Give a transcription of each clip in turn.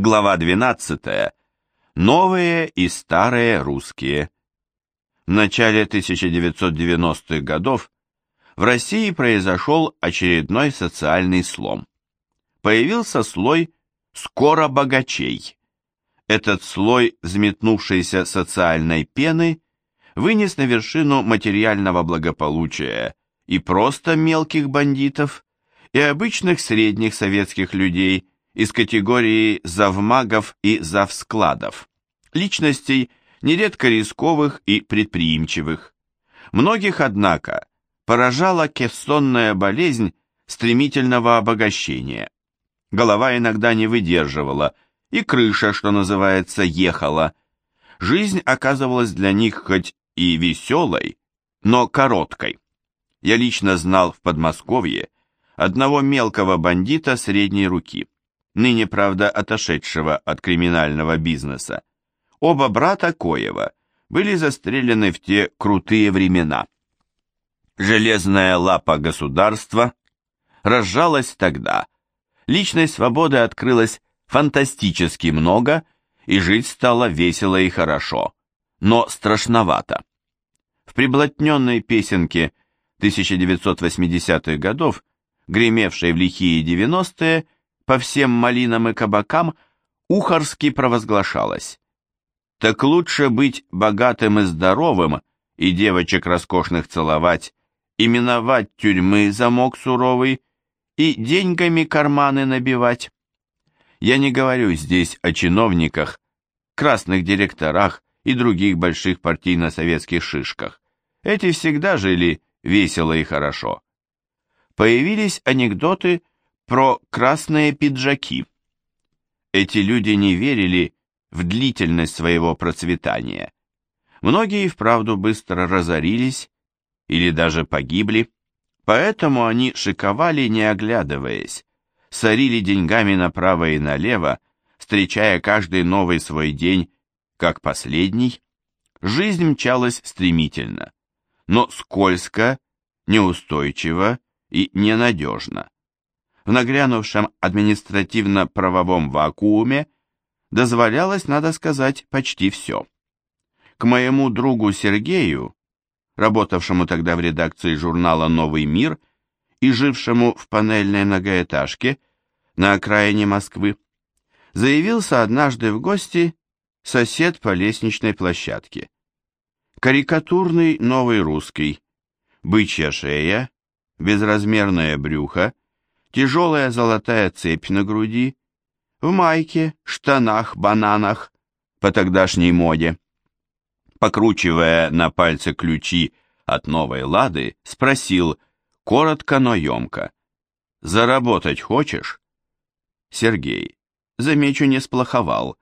Глава 12. Новые и старые русские. В начале 1990-х годов в России произошел очередной социальный слом. Появился слой скоро богачей. Этот слой взметнувшейся социальной пены вынес на вершину материального благополучия и просто мелких бандитов, и обычных средних советских людей – из категории завмагов и завскладов, личностей нередко рисковых и предприимчивых. Многих, однако, поражала кессонная болезнь стремительного обогащения. Голова иногда не выдерживала, и крыша, что называется, ехала. Жизнь оказывалась для них хоть и веселой, но короткой. Я лично знал в Подмосковье одного мелкого бандита средней руки ныне, правда, отошедшего от криминального бизнеса. Оба брата Коева были застрелены в те крутые времена. Железная лапа государства разжалась тогда. Личной свободы открылось фантастически много, и жить стало весело и хорошо, но страшновато. В приблотненной песенке 1980-х годов, гремевшей в лихие 90-е, по всем малинам и кабакам ухарски провозглашалось. Так лучше быть богатым и здоровым, и девочек роскошных целовать, и миновать тюрьмы замок суровый, и деньгами карманы набивать. Я не говорю здесь о чиновниках, красных директорах и других больших партийно-советских шишках. Эти всегда жили весело и хорошо. Появились анекдоты про красные пиджаки. Эти люди не верили в длительность своего процветания. Многие вправду быстро разорились или даже погибли, поэтому они шиковали, не оглядываясь, сорили деньгами направо и налево, встречая каждый новый свой день как последний. Жизнь мчалась стремительно, но скользко, неустойчиво и ненадежно в нагрянувшем административно-правовом вакууме дозволялось, надо сказать, почти все. К моему другу Сергею, работавшему тогда в редакции журнала «Новый мир» и жившему в панельной многоэтажке на окраине Москвы, заявился однажды в гости сосед по лестничной площадке. Карикатурный новый русский, бычья шея, безразмерное брюхо, тяжелая золотая цепь на груди, в майке, штанах, бананах, по тогдашней моде. Покручивая на пальце ключи от новой лады, спросил, коротко, но емко, «Заработать хочешь?» Сергей, замечу, не сплоховал,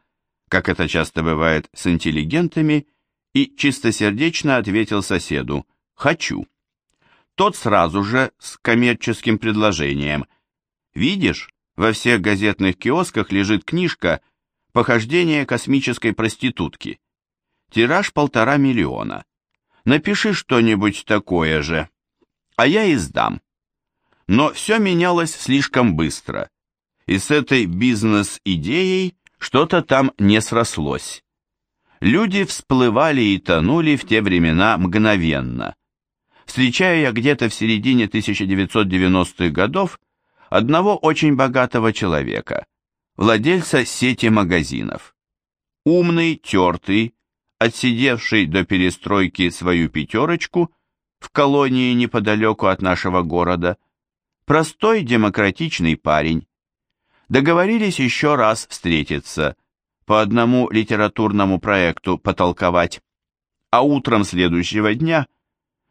как это часто бывает с интеллигентами, и чистосердечно ответил соседу, «Хочу». Тот сразу же с коммерческим предложением – Видишь, во всех газетных киосках лежит книжка «Похождение космической проститутки». Тираж полтора миллиона. Напиши что-нибудь такое же, а я издам. Но все менялось слишком быстро, и с этой бизнес-идеей что-то там не срослось. Люди всплывали и тонули в те времена мгновенно. Встречая я где-то в середине 1990-х годов одного очень богатого человека, владельца сети магазинов. Умный, тертый, отсидевший до перестройки свою пятерочку в колонии неподалеку от нашего города, простой демократичный парень. Договорились еще раз встретиться, по одному литературному проекту потолковать, а утром следующего дня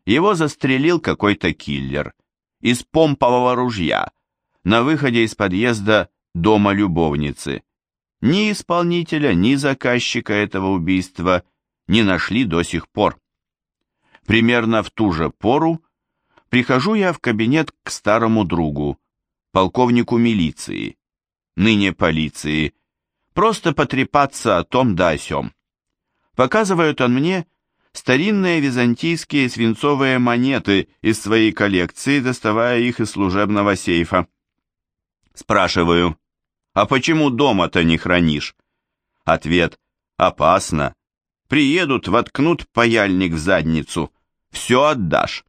его застрелил какой-то киллер из помпового ружья, на выходе из подъезда дома любовницы. Ни исполнителя, ни заказчика этого убийства не нашли до сих пор. Примерно в ту же пору прихожу я в кабинет к старому другу, полковнику милиции, ныне полиции, просто потрепаться о том да о сём. Показывает он мне старинные византийские свинцовые монеты из своей коллекции, доставая их из служебного сейфа. Спрашиваю, А почему дома-то не хранишь? Ответ «Опасно. Приедут, воткнут паяльник в задницу. Все отдашь».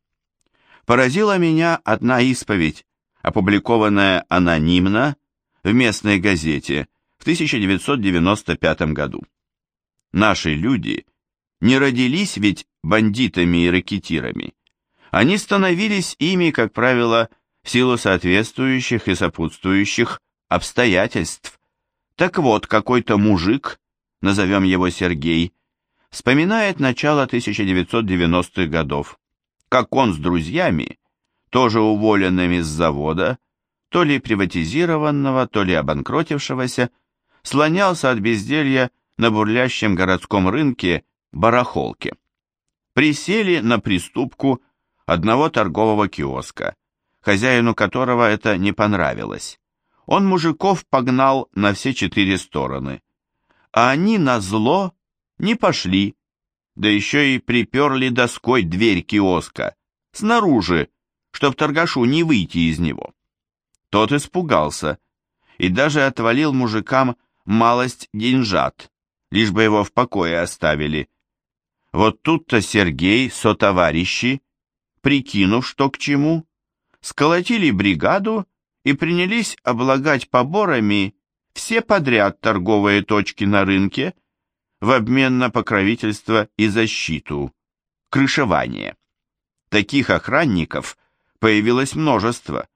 Поразила меня одна исповедь, опубликованная анонимно в местной газете в 1995 году. Наши люди не родились ведь бандитами и ракетирами. Они становились ими, как правило, в силу соответствующих и сопутствующих обстоятельств. Так вот, какой-то мужик, назовем его Сергей, вспоминает начало 1990-х годов, как он с друзьями, тоже уволенными с завода, то ли приватизированного, то ли обанкротившегося, слонялся от безделья на бурлящем городском рынке барахолке. Присели на приступку одного торгового киоска, хозяину которого это не понравилось. Он мужиков погнал на все четыре стороны, а они на зло не пошли, да еще и приперли доской дверь киоска, снаружи, чтоб торгашу не выйти из него. Тот испугался и даже отвалил мужикам малость деньжат, лишь бы его в покое оставили. Вот тут-то Сергей со товарищи, прикинув, что к чему, сколотили бригаду и принялись облагать поборами все подряд торговые точки на рынке в обмен на покровительство и защиту, крышевание. Таких охранников появилось множество.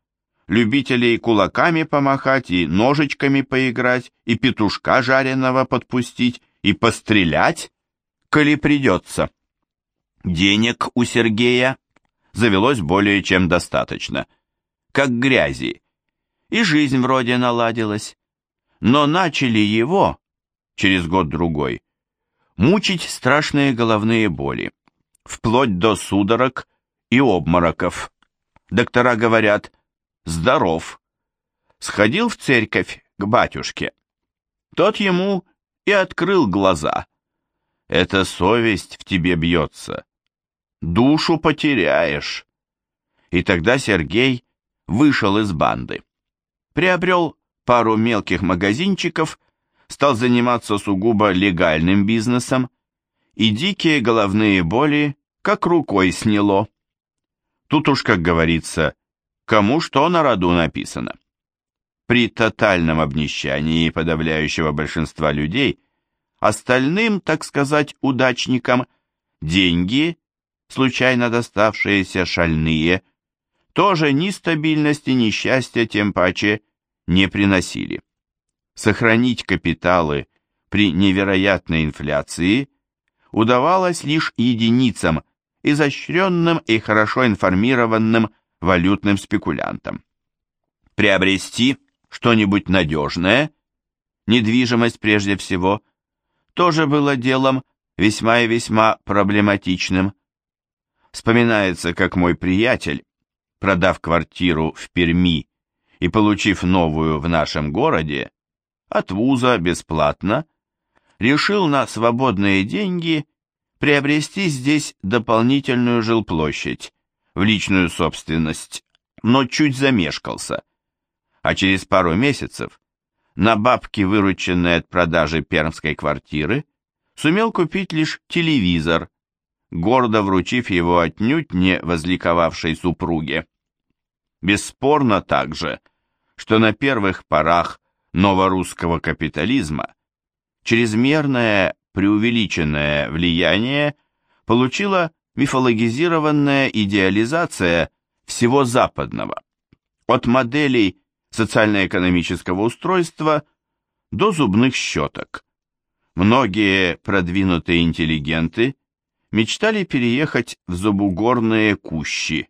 Любителей кулаками помахать и ножичками поиграть, и петушка жареного подпустить, и пострелять, коли придется. Денег у Сергея завелось более чем достаточно, как грязи, и жизнь вроде наладилась. Но начали его, через год-другой, мучить страшные головные боли, вплоть до судорог и обмороков. Доктора говорят «здоров». Сходил в церковь к батюшке. Тот ему и открыл глаза. Это совесть в тебе бьется. Душу потеряешь. И тогда Сергей вышел из банды. Приобрел пару мелких магазинчиков, стал заниматься сугубо легальным бизнесом, и дикие головные боли как рукой сняло. Тут уж, как говорится, кому что на роду написано. При тотальном обнищании подавляющего большинства людей, остальным, так сказать, удачникам, деньги, случайно доставшиеся шальные, тоже ни стабильности, ни счастья, тем паче, не приносили. Сохранить капиталы при невероятной инфляции удавалось лишь единицам, изощренным и хорошо информированным валютным спекулянтам. Приобрести что-нибудь надежное, недвижимость прежде всего, тоже было делом весьма и весьма проблематичным. Вспоминается, как мой приятель, продав квартиру в Перми и получив новую в нашем городе, от вуза бесплатно, решил на свободные деньги приобрести здесь дополнительную жилплощадь в личную собственность, но чуть замешкался. А через пару месяцев на бабки, вырученные от продажи пермской квартиры, сумел купить лишь телевизор, гордо вручив его отнюдь не возликовавшей супруге. Бесспорно также, что на первых порах новорусского капитализма чрезмерное преувеличенное влияние получила мифологизированная идеализация всего западного, от моделей социально-экономического устройства до зубных щеток. Многие продвинутые интеллигенты мечтали переехать в зубугорные кущи.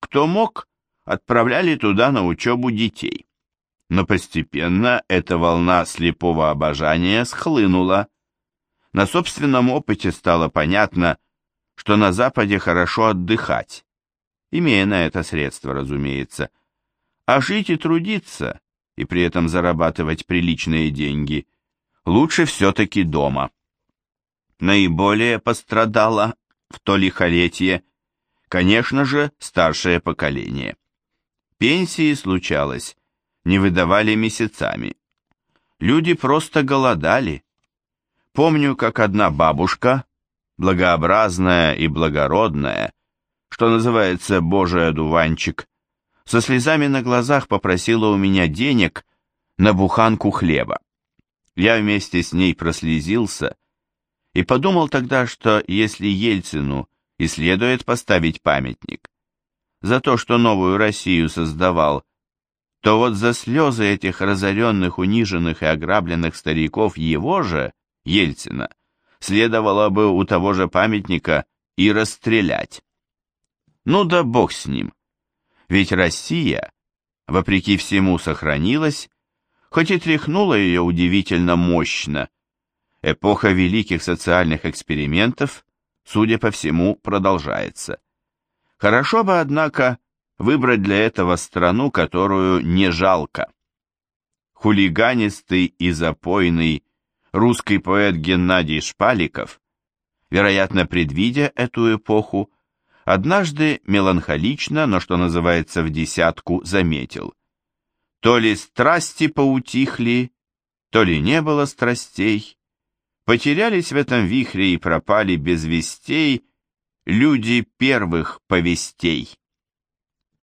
Кто мог, отправляли туда на учебу детей. Но постепенно эта волна слепого обожания схлынула, на собственном опыте стало понятно, что на Западе хорошо отдыхать, имея на это средства, разумеется, а жить и трудиться, и при этом зарабатывать приличные деньги, лучше все-таки дома. Наиболее пострадало в то лихолетие, конечно же, старшее поколение. Пенсии случалось, не выдавали месяцами, люди просто голодали. Помню, как одна бабушка, благообразная и благородная, что называется Божий одуванчик, со слезами на глазах попросила у меня денег на буханку хлеба. Я вместе с ней прослезился и подумал тогда, что если Ельцину и следует поставить памятник за то, что новую Россию создавал, то вот за слезы этих разоренных, униженных и ограбленных стариков его же, Ельцина, следовало бы у того же памятника и расстрелять. Ну да бог с ним. Ведь Россия, вопреки всему, сохранилась, хоть и тряхнула ее удивительно мощно. Эпоха великих социальных экспериментов, судя по всему, продолжается. Хорошо бы, однако, выбрать для этого страну, которую не жалко. Хулиганистый и запойный русский поэт Геннадий Шпаликов, вероятно, предвидя эту эпоху, однажды меланхолично, но что называется в десятку, заметил. То ли страсти поутихли, то ли не было страстей, потерялись в этом вихре и пропали без вестей люди первых повестей.